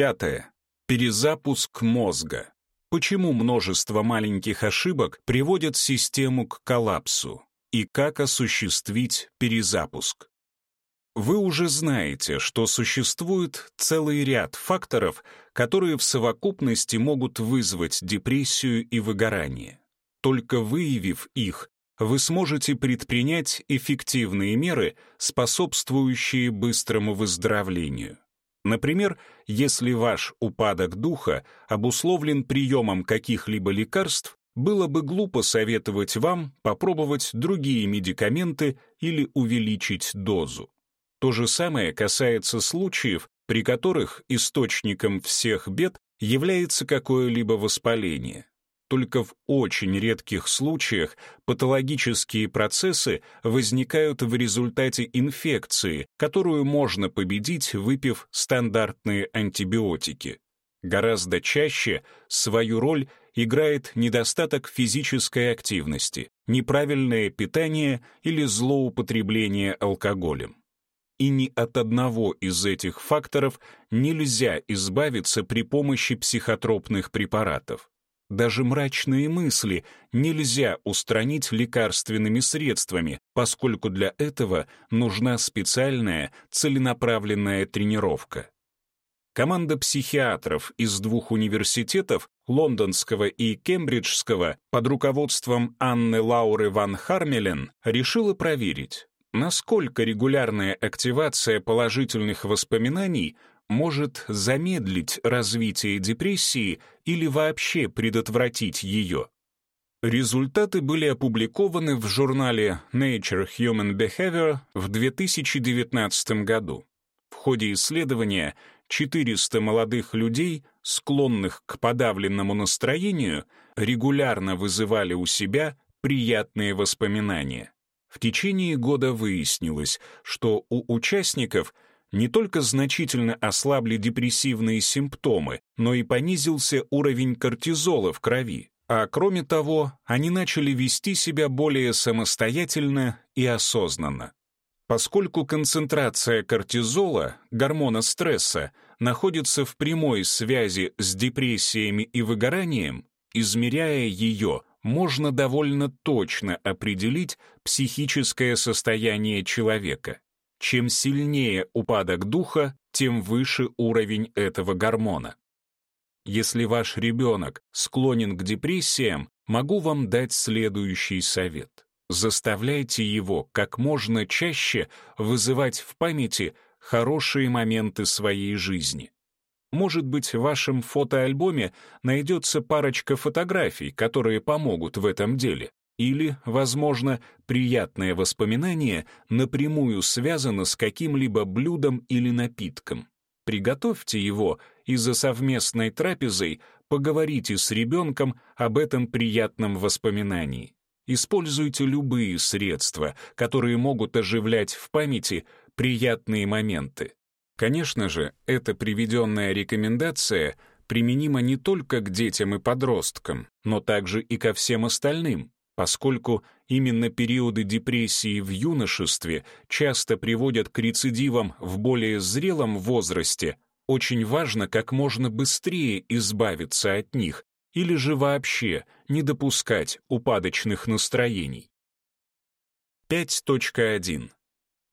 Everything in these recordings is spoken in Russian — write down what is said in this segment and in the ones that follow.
Пятое. Перезапуск мозга. Почему множество маленьких ошибок приводят систему к коллапсу? И как осуществить перезапуск? Вы уже знаете, что существует целый ряд факторов, которые в совокупности могут вызвать депрессию и выгорание. Только выявив их, вы сможете предпринять эффективные меры, способствующие быстрому выздоровлению. Например, если ваш упадок духа обусловлен приемом каких-либо лекарств, было бы глупо советовать вам попробовать другие медикаменты или увеличить дозу. То же самое касается случаев, при которых источником всех бед является какое-либо воспаление. Только в очень редких случаях патологические процессы возникают в результате инфекции, которую можно победить, выпив стандартные антибиотики. Гораздо чаще свою роль играет недостаток физической активности, неправильное питание или злоупотребление алкоголем. И ни от одного из этих факторов нельзя избавиться при помощи психотропных препаратов. Даже мрачные мысли нельзя устранить лекарственными средствами, поскольку для этого нужна специальная целенаправленная тренировка. Команда психиатров из двух университетов, лондонского и кембриджского, под руководством Анны Лауры ван Хармелен, решила проверить, насколько регулярная активация положительных воспоминаний может замедлить развитие депрессии или вообще предотвратить ее. Результаты были опубликованы в журнале Nature Human Behavior в 2019 году. В ходе исследования 400 молодых людей, склонных к подавленному настроению, регулярно вызывали у себя приятные воспоминания. В течение года выяснилось, что у участников – не только значительно ослабли депрессивные симптомы, но и понизился уровень кортизола в крови. А кроме того, они начали вести себя более самостоятельно и осознанно. Поскольку концентрация кортизола, гормона стресса, находится в прямой связи с депрессиями и выгоранием, измеряя ее, можно довольно точно определить психическое состояние человека. Чем сильнее упадок духа, тем выше уровень этого гормона. Если ваш ребенок склонен к депрессиям, могу вам дать следующий совет. Заставляйте его как можно чаще вызывать в памяти хорошие моменты своей жизни. Может быть, в вашем фотоальбоме найдется парочка фотографий, которые помогут в этом деле. Или, возможно, приятное воспоминание напрямую связано с каким-либо блюдом или напитком. Приготовьте его и за совместной трапезой поговорите с ребенком об этом приятном воспоминании. Используйте любые средства, которые могут оживлять в памяти приятные моменты. Конечно же, эта приведенная рекомендация применима не только к детям и подросткам, но также и ко всем остальным, поскольку именно периоды депрессии в юношестве часто приводят к рецидивам в более зрелом возрасте, очень важно как можно быстрее избавиться от них или же вообще не допускать упадочных настроений. 5.1.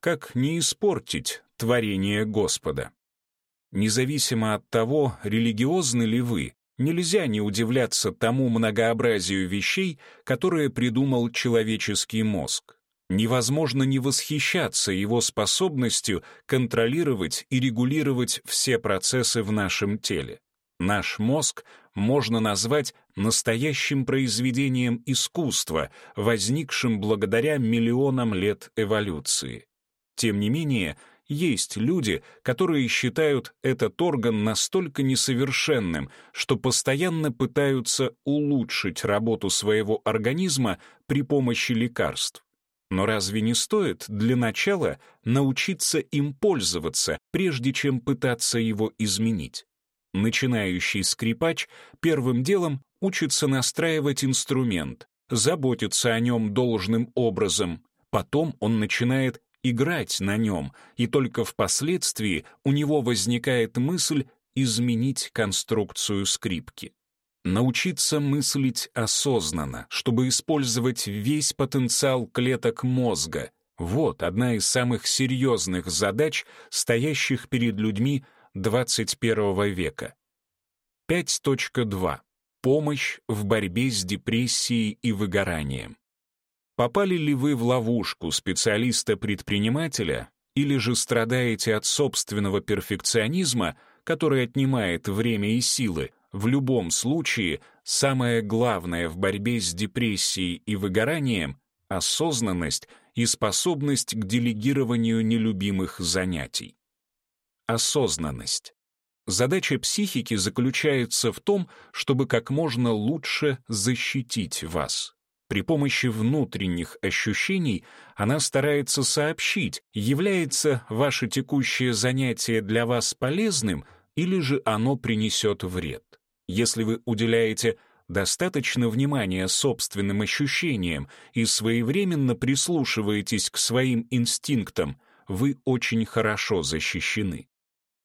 Как не испортить творение Господа? Независимо от того, религиозны ли вы, Нельзя не удивляться тому многообразию вещей, которые придумал человеческий мозг. Невозможно не восхищаться его способностью контролировать и регулировать все процессы в нашем теле. Наш мозг можно назвать настоящим произведением искусства, возникшим благодаря миллионам лет эволюции. Тем не менее, есть люди, которые считают этот орган настолько несовершенным, что постоянно пытаются улучшить работу своего организма при помощи лекарств. Но разве не стоит для начала научиться им пользоваться, прежде чем пытаться его изменить? Начинающий скрипач первым делом учится настраивать инструмент, заботиться о нем должным образом. Потом он начинает играть на нем, и только впоследствии у него возникает мысль изменить конструкцию скрипки. Научиться мыслить осознанно, чтобы использовать весь потенциал клеток мозга. Вот одна из самых серьезных задач, стоящих перед людьми 21 века. 5.2. Помощь в борьбе с депрессией и выгоранием. Попали ли вы в ловушку специалиста-предпринимателя или же страдаете от собственного перфекционизма, который отнимает время и силы, в любом случае самое главное в борьбе с депрессией и выгоранием — осознанность и способность к делегированию нелюбимых занятий. Осознанность. Задача психики заключается в том, чтобы как можно лучше защитить вас. При помощи внутренних ощущений она старается сообщить, является ваше текущее занятие для вас полезным или же оно принесет вред. Если вы уделяете достаточно внимания собственным ощущениям и своевременно прислушиваетесь к своим инстинктам, вы очень хорошо защищены.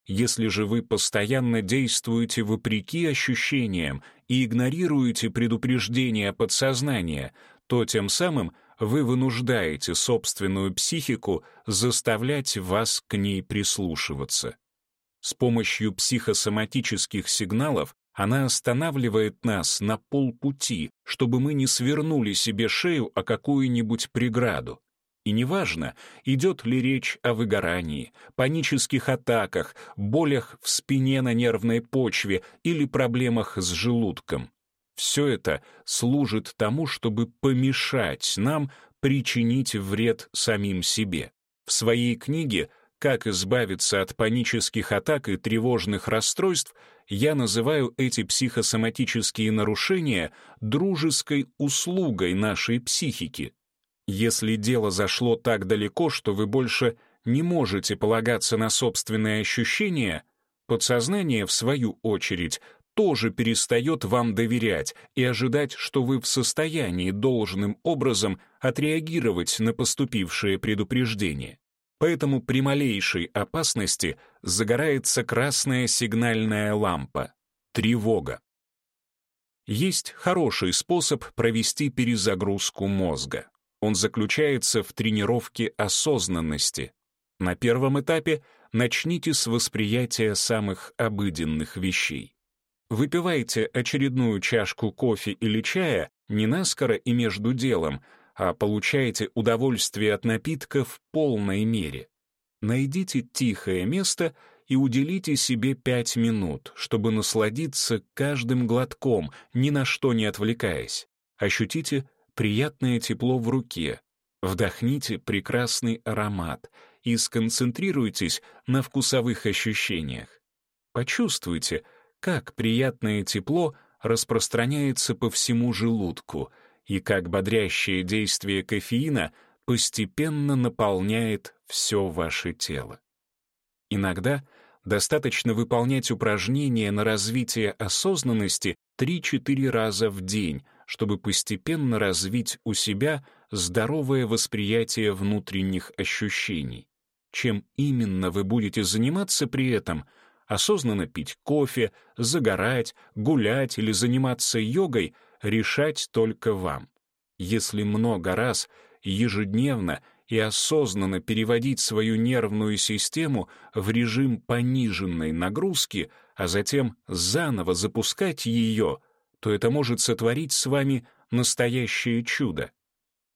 Если же вы постоянно действуете вопреки ощущениям и игнорируете предупреждения подсознания, то тем самым вы вынуждаете собственную психику заставлять вас к ней прислушиваться. С помощью психосоматических сигналов она останавливает нас на полпути, чтобы мы не свернули себе шею о какую-нибудь преграду. И неважно, идет ли речь о выгорании, панических атаках, болях в спине на нервной почве или проблемах с желудком. Все это служит тому, чтобы помешать нам причинить вред самим себе. В своей книге «Как избавиться от панических атак и тревожных расстройств» я называю эти психосоматические нарушения дружеской услугой нашей психики, если дело зашло так далеко, что вы больше не можете полагаться на собственные ощущения, подсознание, в свою очередь, тоже перестает вам доверять и ожидать, что вы в состоянии должным образом отреагировать на поступившее предупреждение. Поэтому при малейшей опасности загорается красная сигнальная лампа — тревога. Есть хороший способ провести перезагрузку мозга. Он заключается в тренировке осознанности. На первом этапе начните с восприятия самых обыденных вещей. Выпивайте очередную чашку кофе или чая не наскоро и между делом, а получайте удовольствие от напитка в полной мере. Найдите тихое место и уделите себе пять минут, чтобы насладиться каждым глотком, ни на что не отвлекаясь. Ощутите приятное тепло в руке, вдохните прекрасный аромат и сконцентрируйтесь на вкусовых ощущениях. Почувствуйте, как приятное тепло распространяется по всему желудку и как бодрящее действие кофеина постепенно наполняет все ваше тело. Иногда достаточно выполнять упражнения на развитие осознанности 3-4 раза в день — чтобы постепенно развить у себя здоровое восприятие внутренних ощущений. Чем именно вы будете заниматься при этом, осознанно пить кофе, загорать, гулять или заниматься йогой, решать только вам. Если много раз, ежедневно и осознанно переводить свою нервную систему в режим пониженной нагрузки, а затем заново запускать ее — то это может сотворить с вами настоящее чудо.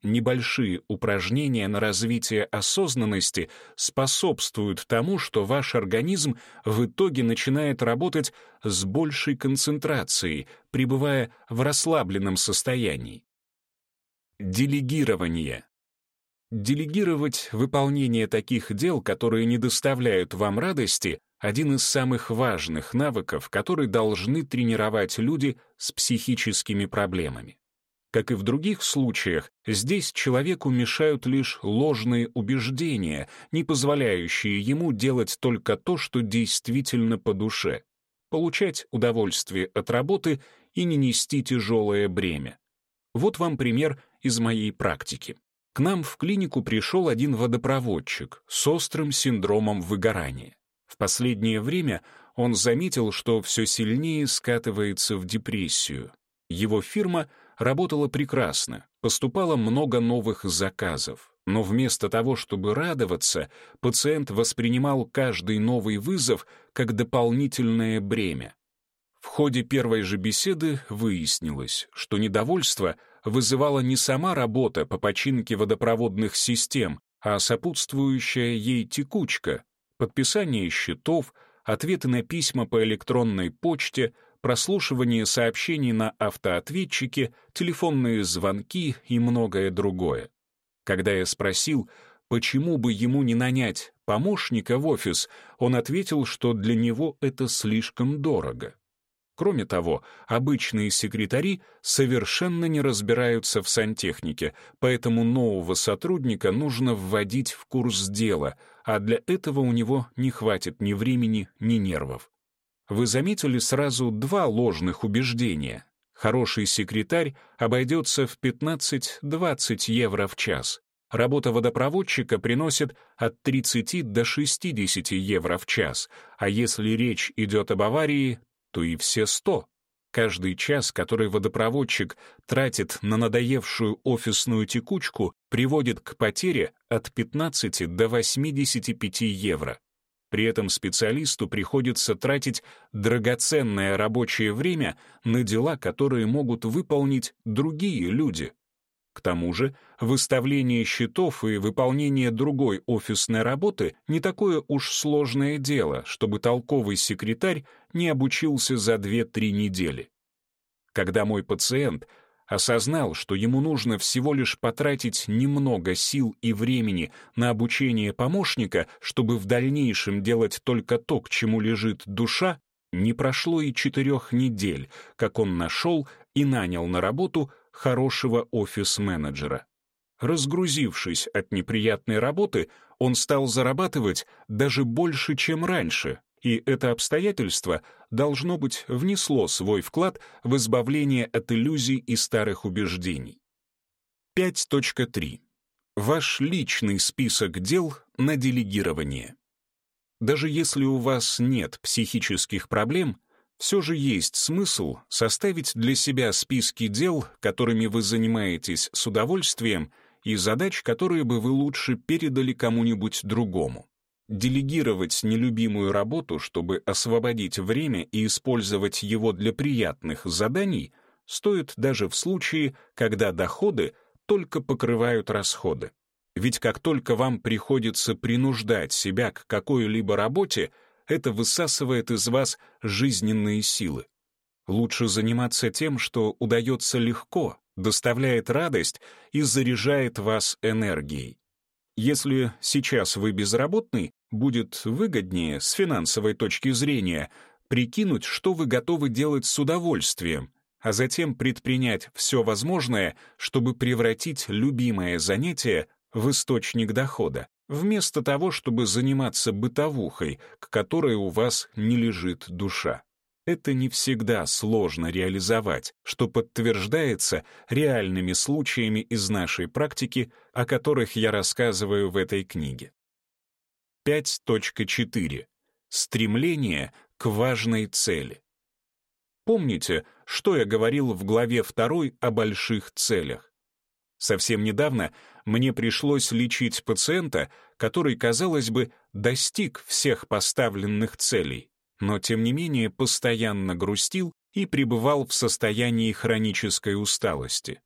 Небольшие упражнения на развитие осознанности способствуют тому, что ваш организм в итоге начинает работать с большей концентрацией, пребывая в расслабленном состоянии. Делегирование. Делегировать выполнение таких дел, которые не доставляют вам радости, один из самых важных навыков, который должны тренировать люди с психическими проблемами. Как и в других случаях, здесь человеку мешают лишь ложные убеждения, не позволяющие ему делать только то, что действительно по душе, получать удовольствие от работы и не нести тяжелое бремя. Вот вам пример из моей практики. К нам в клинику пришел один водопроводчик с острым синдромом выгорания. В последнее время он заметил, что все сильнее скатывается в депрессию. Его фирма работала прекрасно, поступало много новых заказов. Но вместо того, чтобы радоваться, пациент воспринимал каждый новый вызов как дополнительное бремя. В ходе первой же беседы выяснилось, что недовольство вызывала не сама работа по починке водопроводных систем, а сопутствующая ей текучка, подписание счетов, ответы на письма по электронной почте, прослушивание сообщений на автоответчике, телефонные звонки и многое другое. Когда я спросил, почему бы ему не нанять помощника в офис, он ответил, что для него это слишком дорого. Кроме того, обычные секретари совершенно не разбираются в сантехнике, поэтому нового сотрудника нужно вводить в курс дела, а для этого у него не хватит ни времени, ни нервов. Вы заметили сразу два ложных убеждения. Хороший секретарь обойдется в 15-20 евро в час. Работа водопроводчика приносит от 30 до 60 евро в час, а если речь идет об аварии, то и все сто. Каждый час, который водопроводчик тратит на надоевшую офисную текучку, приводит к потере от 15 до 85 евро. При этом специалисту приходится тратить драгоценное рабочее время на дела, которые могут выполнить другие люди. К тому же, выставление счетов и выполнение другой офисной работы не такое уж сложное дело, чтобы толковый секретарь не обучился за 2-3 недели. Когда мой пациент осознал, что ему нужно всего лишь потратить немного сил и времени на обучение помощника, чтобы в дальнейшем делать только то, к чему лежит душа, не прошло и четырех недель, как он нашел и нанял на работу хорошего офис-менеджера. Разгрузившись от неприятной работы, он стал зарабатывать даже больше, чем раньше, и это обстоятельство, должно быть, внесло свой вклад в избавление от иллюзий и старых убеждений. 5.3. Ваш личный список дел на делегирование. Даже если у вас нет психических проблем, все же есть смысл составить для себя списки дел, которыми вы занимаетесь с удовольствием, и задач, которые бы вы лучше передали кому-нибудь другому. Делегировать нелюбимую работу, чтобы освободить время и использовать его для приятных заданий, стоит даже в случае, когда доходы только покрывают расходы. Ведь как только вам приходится принуждать себя к какой-либо работе, это высасывает из вас жизненные силы. Лучше заниматься тем, что удается легко, доставляет радость и заряжает вас энергией. Если сейчас вы безработный, будет выгоднее с финансовой точки зрения прикинуть, что вы готовы делать с удовольствием, а затем предпринять все возможное, чтобы превратить любимое занятие в источник дохода вместо того, чтобы заниматься бытовухой, к которой у вас не лежит душа. Это не всегда сложно реализовать, что подтверждается реальными случаями из нашей практики, о которых я рассказываю в этой книге. 5.4. Стремление к важной цели. Помните, что я говорил в главе 2 о больших целях? Совсем недавно мне пришлось лечить пациента, который, казалось бы, достиг всех поставленных целей, но тем не менее постоянно грустил и пребывал в состоянии хронической усталости.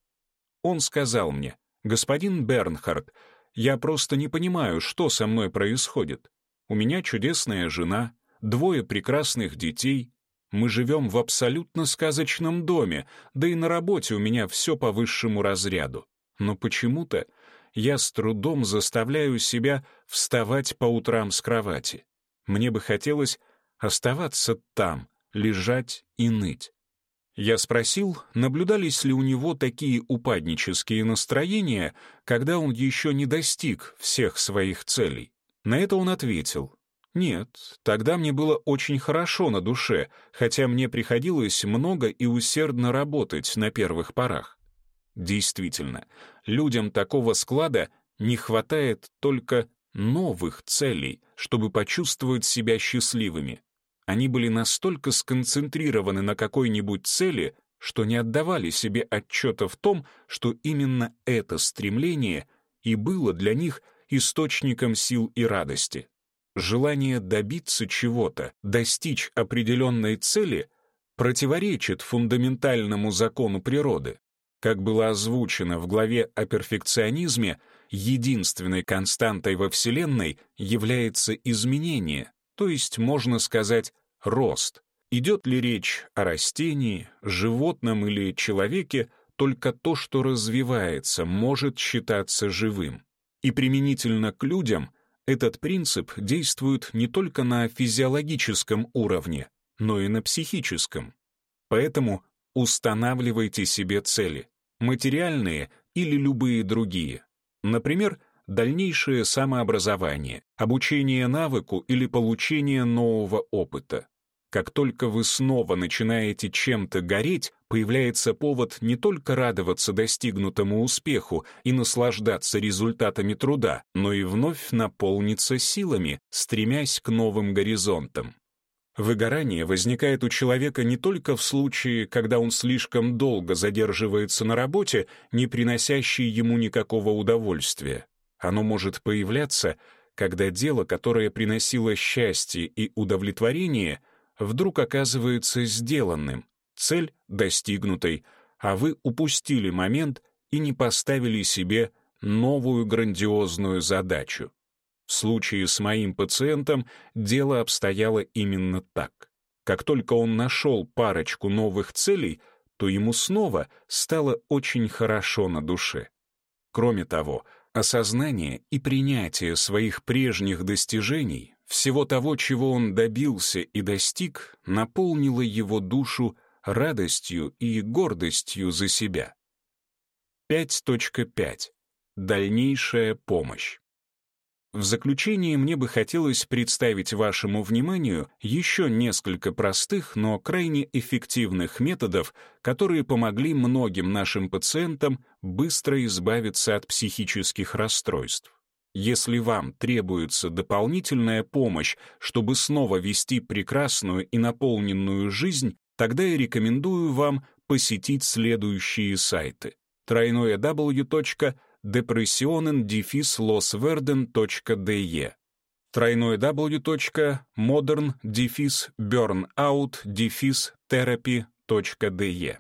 Он сказал мне, «Господин Бернхард, я просто не понимаю, что со мной происходит. У меня чудесная жена, двое прекрасных детей, мы живем в абсолютно сказочном доме, да и на работе у меня все по высшему разряду. Но почему-то я с трудом заставляю себя вставать по утрам с кровати. Мне бы хотелось оставаться там, лежать и ныть. Я спросил, наблюдались ли у него такие упаднические настроения, когда он еще не достиг всех своих целей. На это он ответил, «Нет, тогда мне было очень хорошо на душе, хотя мне приходилось много и усердно работать на первых порах. Действительно, людям такого склада не хватает только новых целей, чтобы почувствовать себя счастливыми. Они были настолько сконцентрированы на какой-нибудь цели, что не отдавали себе отчета в том, что именно это стремление и было для них источником сил и радости. Желание добиться чего-то, достичь определенной цели противоречит фундаментальному закону природы. Как было озвучено в главе о перфекционизме, единственной константой во Вселенной является изменение, то есть, можно сказать, рост. Идет ли речь о растении, животном или человеке, только то, что развивается, может считаться живым. И применительно к людям этот принцип действует не только на физиологическом уровне, но и на психическом. Поэтому устанавливайте себе цели, материальные или любые другие. Например, дальнейшее самообразование, обучение навыку или получение нового опыта. Как только вы снова начинаете чем-то гореть, появляется повод не только радоваться достигнутому успеху и наслаждаться результатами труда, но и вновь наполниться силами, стремясь к новым горизонтам. Выгорание возникает у человека не только в случае, когда он слишком долго задерживается на работе, не приносящей ему никакого удовольствия. Оно может появляться, когда дело, которое приносило счастье и удовлетворение — вдруг оказывается сделанным, цель достигнутой, а вы упустили момент и не поставили себе новую грандиозную задачу. В случае с моим пациентом дело обстояло именно так. Как только он нашел парочку новых целей, то ему снова стало очень хорошо на душе. Кроме того, осознание и принятие своих прежних достижений всего того, чего он добился и достиг, наполнило его душу радостью и гордостью за себя. 5.5. Дальнейшая помощь. В заключение мне бы хотелось представить вашему вниманию еще несколько простых, но крайне эффективных методов, которые помогли многим нашим пациентам быстро избавиться от психических расстройств. Если вам требуется дополнительная помощь, чтобы снова вести прекрасную и наполненную жизнь, тогда я рекомендую вам посетить следующие сайты. тройное www.depressionen-losverden.de тройное www.modern-burnout-therapy.de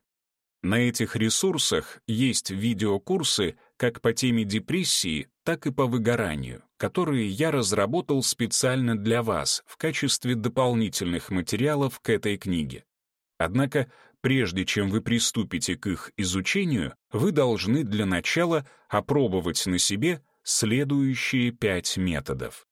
На этих ресурсах есть видеокурсы как по теме депрессии, так и по выгоранию, которые я разработал специально для вас в качестве дополнительных материалов к этой книге. Однако, прежде чем вы приступите к их изучению, вы должны для начала опробовать на себе следующие пять методов.